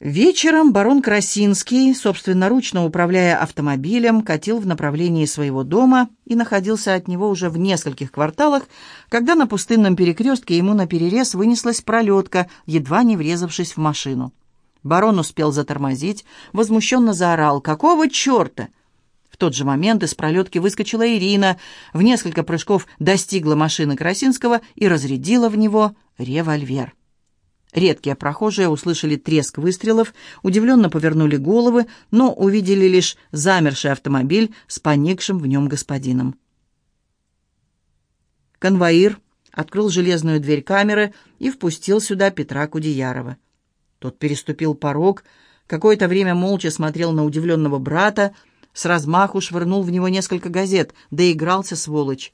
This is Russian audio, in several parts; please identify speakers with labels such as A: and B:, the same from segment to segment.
A: Вечером барон Красинский, собственноручно управляя автомобилем, катил в направлении своего дома и находился от него уже в нескольких кварталах, когда на пустынном перекрестке ему наперерез вынеслась пролетка, едва не врезавшись в машину. Барон успел затормозить, возмущенно заорал «Какого черта?». В тот же момент из пролетки выскочила Ирина, в несколько прыжков достигла машины Красинского и разрядила в него револьвер. Редкие прохожие услышали треск выстрелов, удивленно повернули головы, но увидели лишь замерший автомобиль с поникшим в нем господином. Конвоир открыл железную дверь камеры и впустил сюда Петра Кудеярова. Тот переступил порог, какое-то время молча смотрел на удивленного брата, с размаху швырнул в него несколько газет, доигрался сволочь.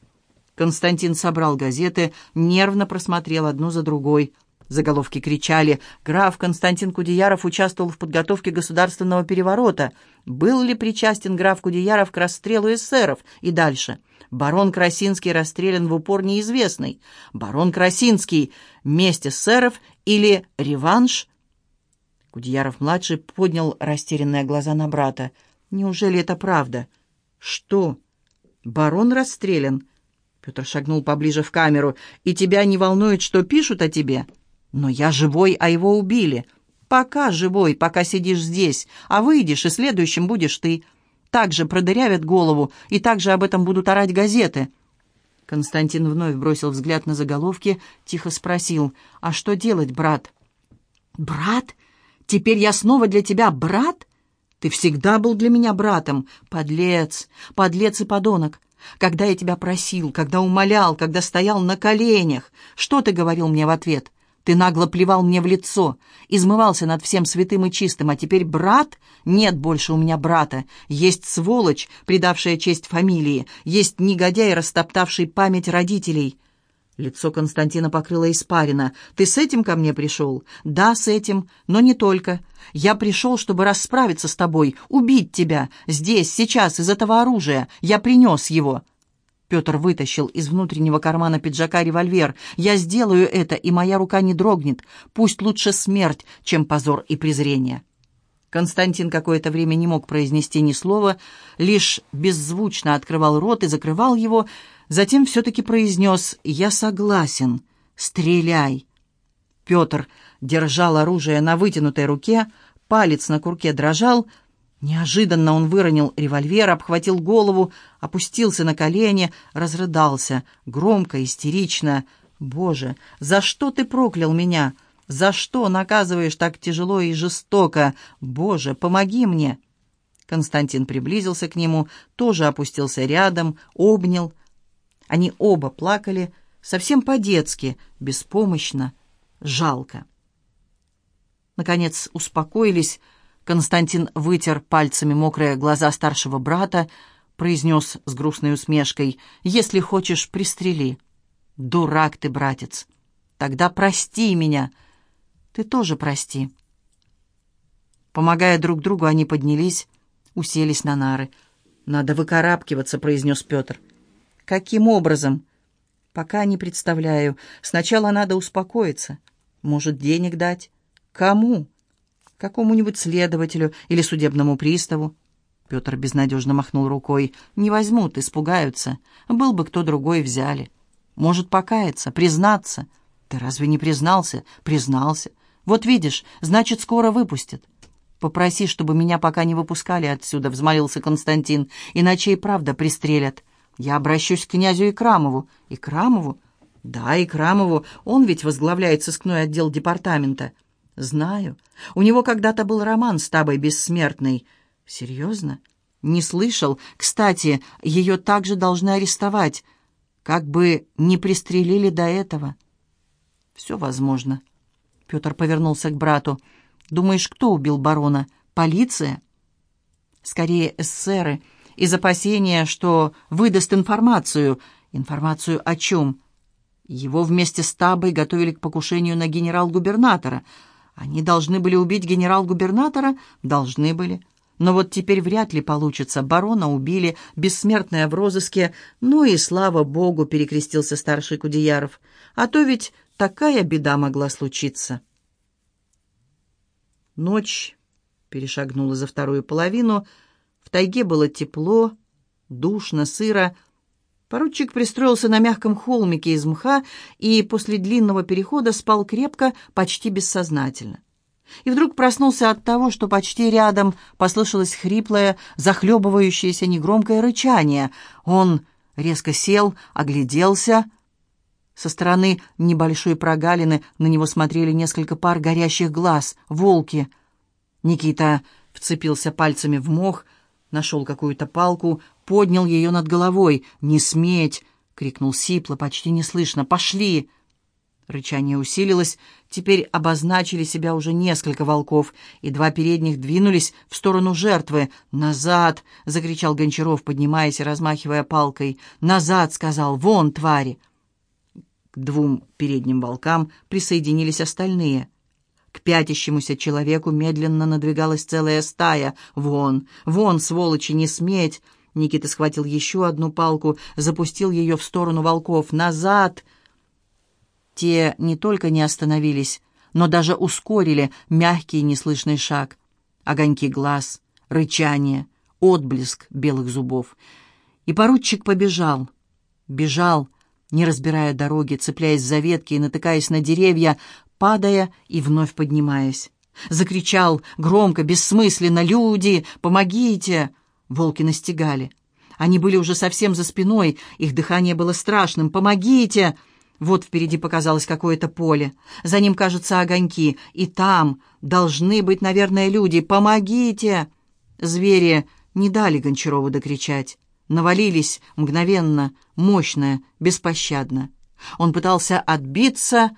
A: Константин собрал газеты, нервно просмотрел одну за другой — Заголовки кричали «Граф Константин Кудеяров участвовал в подготовке государственного переворота. Был ли причастен граф Кудеяров к расстрелу эсеров?» И дальше. «Барон Красинский расстрелян в упор неизвестный. Барон Красинский. Месть эсеров или реванш?» Кудеяров-младший поднял растерянные глаза на брата. «Неужели это правда?» «Что? Барон расстрелян?» Петр шагнул поближе в камеру. «И тебя не волнует, что пишут о тебе?» «Но я живой, а его убили. Пока живой, пока сидишь здесь, а выйдешь, и следующим будешь ты. Так же продырявят голову, и так же об этом будут орать газеты». Константин вновь бросил взгляд на заголовки, тихо спросил, «А что делать, брат?» «Брат? Теперь я снова для тебя брат? Ты всегда был для меня братом, подлец, подлец и подонок. Когда я тебя просил, когда умолял, когда стоял на коленях, что ты говорил мне в ответ? Ты нагло плевал мне в лицо, измывался над всем святым и чистым, а теперь брат? Нет больше у меня брата. Есть сволочь, предавшая честь фамилии, есть негодяй, растоптавший память родителей. Лицо Константина покрыло испарина. «Ты с этим ко мне пришел?» «Да, с этим, но не только. Я пришел, чтобы расправиться с тобой, убить тебя. Здесь, сейчас, из этого оружия. Я принес его». Петр вытащил из внутреннего кармана пиджака револьвер. «Я сделаю это, и моя рука не дрогнет. Пусть лучше смерть, чем позор и презрение». Константин какое-то время не мог произнести ни слова, лишь беззвучно открывал рот и закрывал его, затем все-таки произнес «Я согласен. Стреляй». Петр держал оружие на вытянутой руке, палец на курке дрожал, Неожиданно он выронил револьвер, обхватил голову, опустился на колени, разрыдался, громко, истерично. «Боже, за что ты проклял меня? За что наказываешь так тяжело и жестоко? Боже, помоги мне!» Константин приблизился к нему, тоже опустился рядом, обнял. Они оба плакали, совсем по-детски, беспомощно, жалко. Наконец успокоились, Константин вытер пальцами мокрые глаза старшего брата, произнес с грустной усмешкой, «Если хочешь, пристрели». «Дурак ты, братец! Тогда прости меня!» «Ты тоже прости». Помогая друг другу, они поднялись, уселись на нары. «Надо выкарабкиваться», — произнес Петр. «Каким образом?» «Пока не представляю. Сначала надо успокоиться. Может, денег дать?» «Кому?» Какому-нибудь следователю или судебному приставу. Петр безнадежно махнул рукой. «Не возьмут, испугаются. Был бы кто другой, взяли. Может, покаяться, признаться. Ты разве не признался? Признался. Вот видишь, значит, скоро выпустят». «Попроси, чтобы меня пока не выпускали отсюда», — взмолился Константин. «Иначе и правда пристрелят. Я обращусь к князю Икрамову». «Икрамову?» «Да, Икрамову. Он ведь возглавляет сыскной отдел департамента». «Знаю. У него когда-то был роман с Табой Бессмертной». «Серьезно? Не слышал. Кстати, ее также должны арестовать. Как бы не пристрелили до этого». «Все возможно». Петр повернулся к брату. «Думаешь, кто убил барона? Полиция?» «Скорее, эсеры. Из опасения, что выдаст информацию». «Информацию о чем?» Его вместе с Табой готовили к покушению на генерал-губернатора — они должны были убить генерал-губернатора? Должны были. Но вот теперь вряд ли получится. Барона убили, бессмертная в розыске. Ну и слава богу, перекрестился старший Кудеяров. А то ведь такая беда могла случиться. Ночь перешагнула за вторую половину. В тайге было тепло, душно, сыро. Поручик пристроился на мягком холмике из мха и после длинного перехода спал крепко, почти бессознательно. И вдруг проснулся от того, что почти рядом послышалось хриплое, захлебывающееся негромкое рычание. Он резко сел, огляделся. Со стороны небольшой прогалины на него смотрели несколько пар горящих глаз, волки. Никита вцепился пальцами в мох, нашел какую-то палку, поднял ее над головой. «Не сметь!» — крикнул Сипло, почти неслышно. «Пошли!» Рычание усилилось, теперь обозначили себя уже несколько волков, и два передних двинулись в сторону жертвы. «Назад!» — закричал Гончаров, поднимаясь и размахивая палкой. «Назад!» — сказал. «Вон, твари!» К двум передним волкам присоединились остальные. К пятящемуся человеку медленно надвигалась целая стая. «Вон! Вон, сволочи, не сметь!» Никита схватил еще одну палку, запустил ее в сторону волков. «Назад!» Те не только не остановились, но даже ускорили мягкий неслышный шаг. Огоньки глаз, рычание, отблеск белых зубов. И поручик побежал. Бежал, не разбирая дороги, цепляясь за ветки и натыкаясь на деревья, падая и вновь поднимаясь. Закричал громко, бессмысленно «Люди, помогите!» Волки настигали. Они были уже совсем за спиной, их дыхание было страшным. «Помогите!» Вот впереди показалось какое-то поле. За ним, кажется, огоньки. И там должны быть, наверное, люди. Помогите!» Звери не дали Гончарову докричать. Навалились мгновенно, мощно, беспощадно. Он пытался отбиться,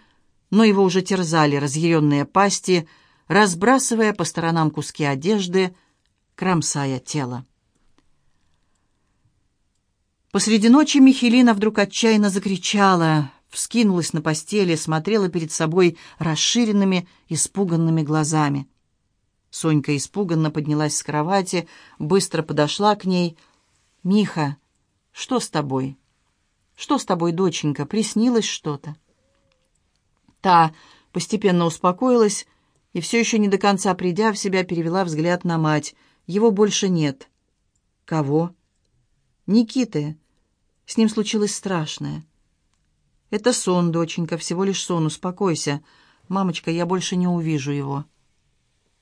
A: но его уже терзали разъяренные пасти, разбрасывая по сторонам куски одежды, кромсая тело. Посреди ночи Михелина вдруг отчаянно закричала вскинулась на постели, смотрела перед собой расширенными, испуганными глазами. Сонька испуганно поднялась с кровати, быстро подошла к ней. «Миха, что с тобой? Что с тобой, доченька? Приснилось что-то?» Та постепенно успокоилась и, все еще не до конца придя в себя, перевела взгляд на мать. «Его больше нет». «Кого?» «Никиты. С ним случилось страшное». «Это сон, доченька, всего лишь сон, успокойся. Мамочка, я больше не увижу его».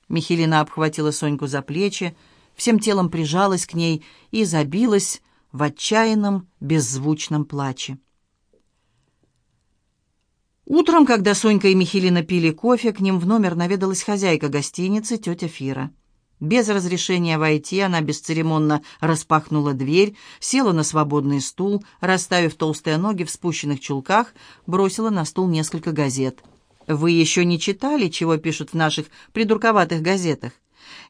A: Михелина обхватила Соньку за плечи, всем телом прижалась к ней и забилась в отчаянном, беззвучном плаче. Утром, когда Сонька и Михелина пили кофе, к ним в номер наведалась хозяйка гостиницы, тетя Фира. Без разрешения войти она бесцеремонно распахнула дверь, села на свободный стул, расставив толстые ноги в спущенных чулках, бросила на стул несколько газет. «Вы еще не читали, чего пишут в наших придурковатых газетах?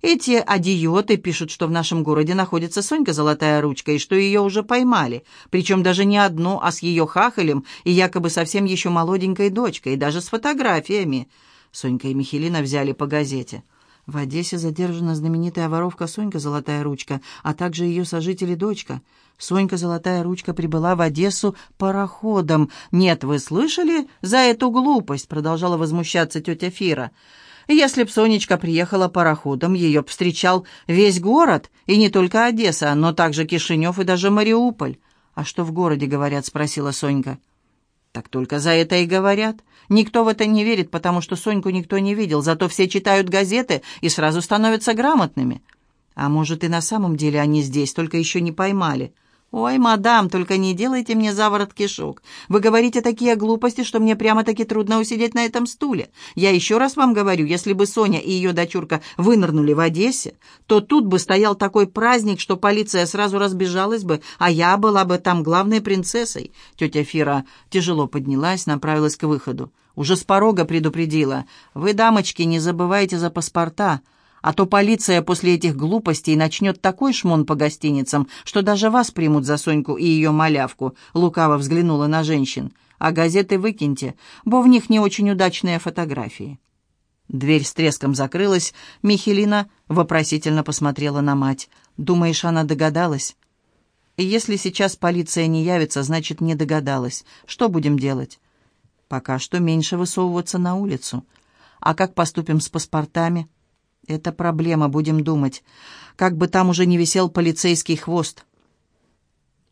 A: Эти адиоты пишут, что в нашем городе находится Сонька Золотая Ручка и что ее уже поймали, причем даже не одну, а с ее хахалем и якобы совсем еще молоденькой дочкой, даже с фотографиями». Сонька и Михелина взяли по газете. В Одессе задержана знаменитая воровка Сонька Золотая Ручка, а также ее сожитель дочка. Сонька Золотая Ручка прибыла в Одессу пароходом. «Нет, вы слышали за эту глупость?» — продолжала возмущаться тетя Фира. «Если б Сонечка приехала пароходом, ее б встречал весь город, и не только Одесса, но также Кишинев и даже Мариуполь». «А что в городе говорят?» — спросила Сонька. «Так только за это и говорят. Никто в это не верит, потому что Соньку никто не видел, зато все читают газеты и сразу становятся грамотными. А может, и на самом деле они здесь, только еще не поймали. «Ой, мадам, только не делайте мне заворот кишок. Вы говорите такие глупости, что мне прямо-таки трудно усидеть на этом стуле. Я еще раз вам говорю, если бы Соня и ее дочурка вынырнули в Одессе, то тут бы стоял такой праздник, что полиция сразу разбежалась бы, а я была бы там главной принцессой». Тетя Фира тяжело поднялась, направилась к выходу. Уже с порога предупредила. «Вы, дамочки, не забывайте за паспорта» а то полиция после этих глупостей начнет такой шмон по гостиницам, что даже вас примут за Соньку и ее малявку», — лукаво взглянула на женщин. «А газеты выкиньте, бо в них не очень удачные фотографии». Дверь с треском закрылась, Михелина вопросительно посмотрела на мать. «Думаешь, она догадалась?» «Если сейчас полиция не явится, значит, не догадалась. Что будем делать?» «Пока что меньше высовываться на улицу. А как поступим с паспортами?» Это проблема, будем думать. Как бы там уже не висел полицейский хвост.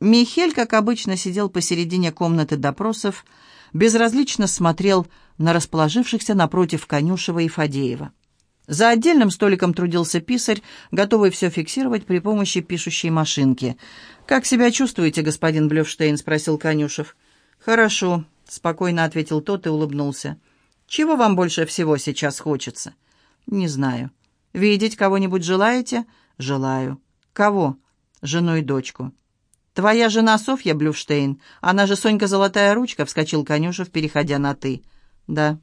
A: Михель, как обычно, сидел посередине комнаты допросов, безразлично смотрел на расположившихся напротив Конюшева и Фадеева. За отдельным столиком трудился писарь, готовый все фиксировать при помощи пишущей машинки. «Как себя чувствуете, господин Блёвштейн?» — спросил Конюшев. «Хорошо», — спокойно ответил тот и улыбнулся. «Чего вам больше всего сейчас хочется?» «Не знаю. Видеть кого-нибудь желаете?» «Желаю». «Кого?» «Жену и дочку». «Твоя жена Софья Блюштейн, она же Сонька Золотая Ручка», — вскочил Конюшев, переходя на «ты». «Да».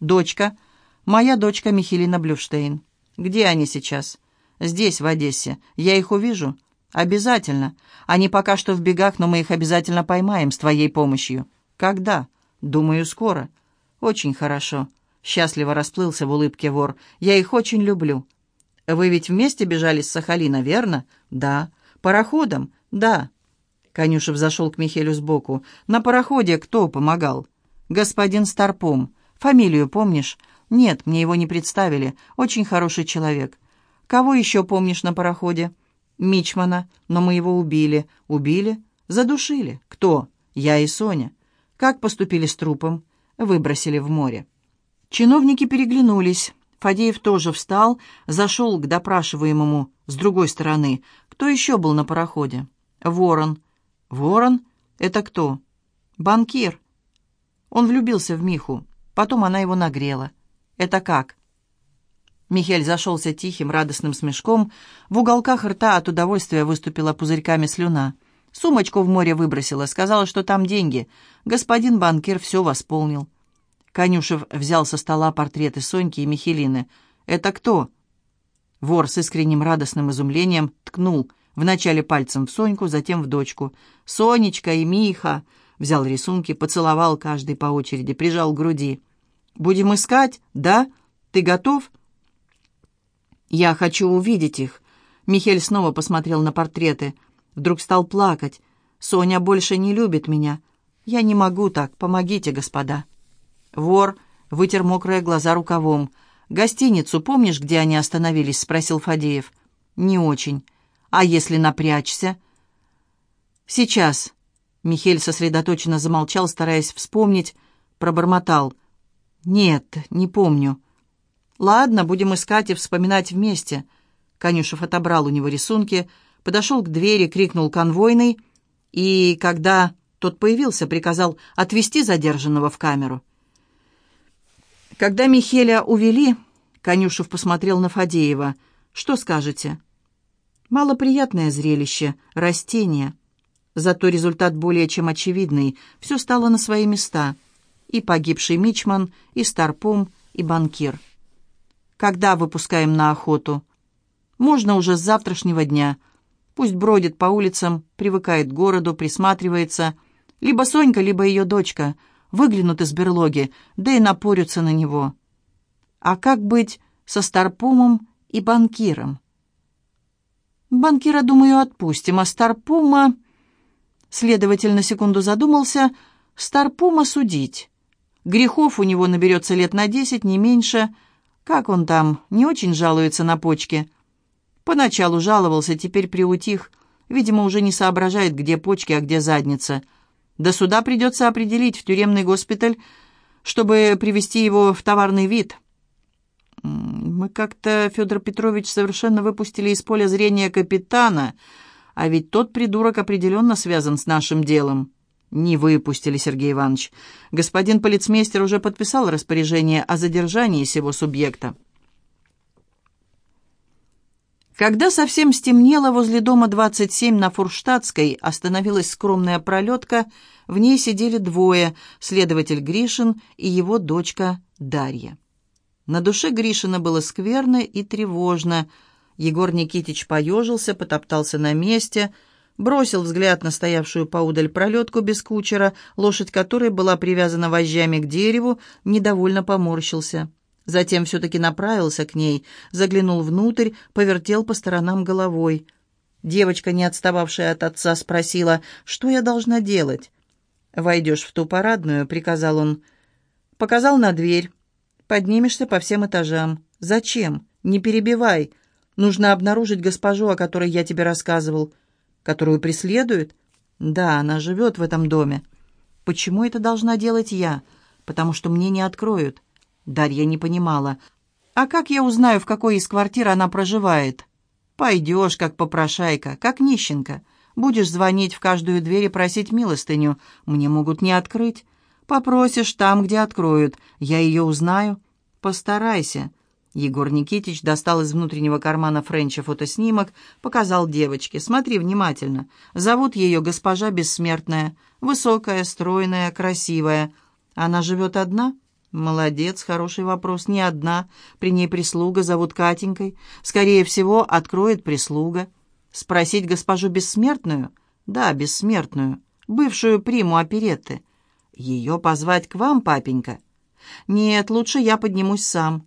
A: «Дочка?» «Моя дочка Михелина Блюштейн». «Где они сейчас?» «Здесь, в Одессе. Я их увижу?» «Обязательно. Они пока что в бегах, но мы их обязательно поймаем с твоей помощью». «Когда?» «Думаю, скоро». «Очень хорошо». Счастливо расплылся в улыбке вор. «Я их очень люблю». «Вы ведь вместе бежали с Сахалина, верно?» «Да». «Пароходом?» «Да». Конюшев зашел к Михелю сбоку. «На пароходе кто помогал?» «Господин Старпом. Фамилию помнишь?» «Нет, мне его не представили. Очень хороший человек». «Кого еще помнишь на пароходе?» «Мичмана. Но мы его убили». «Убили?» «Задушили». «Кто?» «Я и Соня». «Как поступили с трупом?» «Выбросили в море». Чиновники переглянулись. Фадеев тоже встал, зашел к допрашиваемому с другой стороны. Кто еще был на пароходе? «Ворон». «Ворон? Это кто?» «Банкир». Он влюбился в Миху. Потом она его нагрела. «Это как?» Михель зашелся тихим, радостным смешком. В уголках рта от удовольствия выступила пузырьками слюна. Сумочку в море выбросила, сказала, что там деньги. Господин банкир все восполнил. Конюшев взял со стола портреты Соньки и Михелины. «Это кто?» Вор с искренним радостным изумлением ткнул – Вначале пальцем в Соньку, затем в дочку. «Сонечка и Миха!» Взял рисунки, поцеловал каждый по очереди, прижал к груди. «Будем искать, да? Ты готов?» «Я хочу увидеть их». Михель снова посмотрел на портреты. Вдруг стал плакать. «Соня больше не любит меня. Я не могу так. Помогите, господа». Вор вытер мокрые глаза рукавом. «Гостиницу помнишь, где они остановились?» — спросил Фадеев. «Не очень. А если напрячься?» «Сейчас». Михель сосредоточенно замолчал, стараясь вспомнить, пробормотал. «Нет, не помню». «Ладно, будем искать и вспоминать вместе». Конюшев отобрал у него рисунки, подошел к двери, крикнул конвойный, и, когда тот появился, приказал отвезти задержанного в камеру. Когда Михеля увели, Конюшев посмотрел на Фадеева. «Что скажете?» Малоприятное зрелище, растения. Зато результат более чем очевидный. Все стало на свои места. И погибший мичман, и старпом, и банкир. Когда выпускаем на охоту? Можно уже с завтрашнего дня. Пусть бродит по улицам, привыкает к городу, присматривается. Либо Сонька, либо ее дочка выглянут из берлоги, да и напорются на него. А как быть со старпомом и банкиром? Банкира, думаю, отпустим, а Старпума... Следователь на секунду задумался. Старпума судить. Грехов у него наберется лет на десять, не меньше. Как он там, не очень жалуется на почки? Поначалу жаловался, теперь приутих. Видимо, уже не соображает, где почки, а где задница. До суда придется определить в тюремный госпиталь, чтобы привести его в товарный вид. Мы как-то, Федор Петрович, совершенно выпустили из поля зрения капитана, а ведь тот придурок определенно связан с нашим делом. Не выпустили, Сергей Иванович. Господин полицмейстер уже подписал распоряжение о задержании сего субъекта. Когда совсем стемнело, возле дома 27 на Фурштадтской остановилась скромная пролетка. В ней сидели двое, следователь Гришин и его дочка Дарья. На душе Гришина было скверно и тревожно. Егор Никитич поежился, потоптался на месте, бросил взгляд на стоявшую поудаль пролетку без кучера, лошадь которой была привязана вожжами к дереву, недовольно поморщился. Затем все-таки направился к ней, заглянул внутрь, повертел по сторонам головой. Девочка, не отстававшая от отца, спросила, что я должна делать. «Войдешь в ту парадную», — приказал он. Показал на дверь. Поднимешься по всем этажам. Зачем? «Не перебивай. Нужно обнаружить госпожу, о которой я тебе рассказывал. Которую преследуют? Да, она живет в этом доме. Почему это должна делать я? Потому что мне не откроют». Дарья не понимала. «А как я узнаю, в какой из квартир она проживает?» «Пойдешь, как попрошайка, как нищенка. Будешь звонить в каждую дверь и просить милостыню. Мне могут не открыть. Попросишь там, где откроют. Я ее узнаю. Постарайся». Егор Никитич достал из внутреннего кармана Френча фотоснимок, показал девочке. «Смотри внимательно. Зовут ее госпожа Бессмертная. Высокая, стройная, красивая. Она живет одна?» «Молодец, хороший вопрос. Не одна. При ней прислуга, зовут Катенькой. Скорее всего, откроет прислуга. Спросить госпожу Бессмертную?» «Да, Бессмертную. Бывшую приму оперетты. Ее позвать к вам, папенька?» «Нет, лучше я поднимусь сам.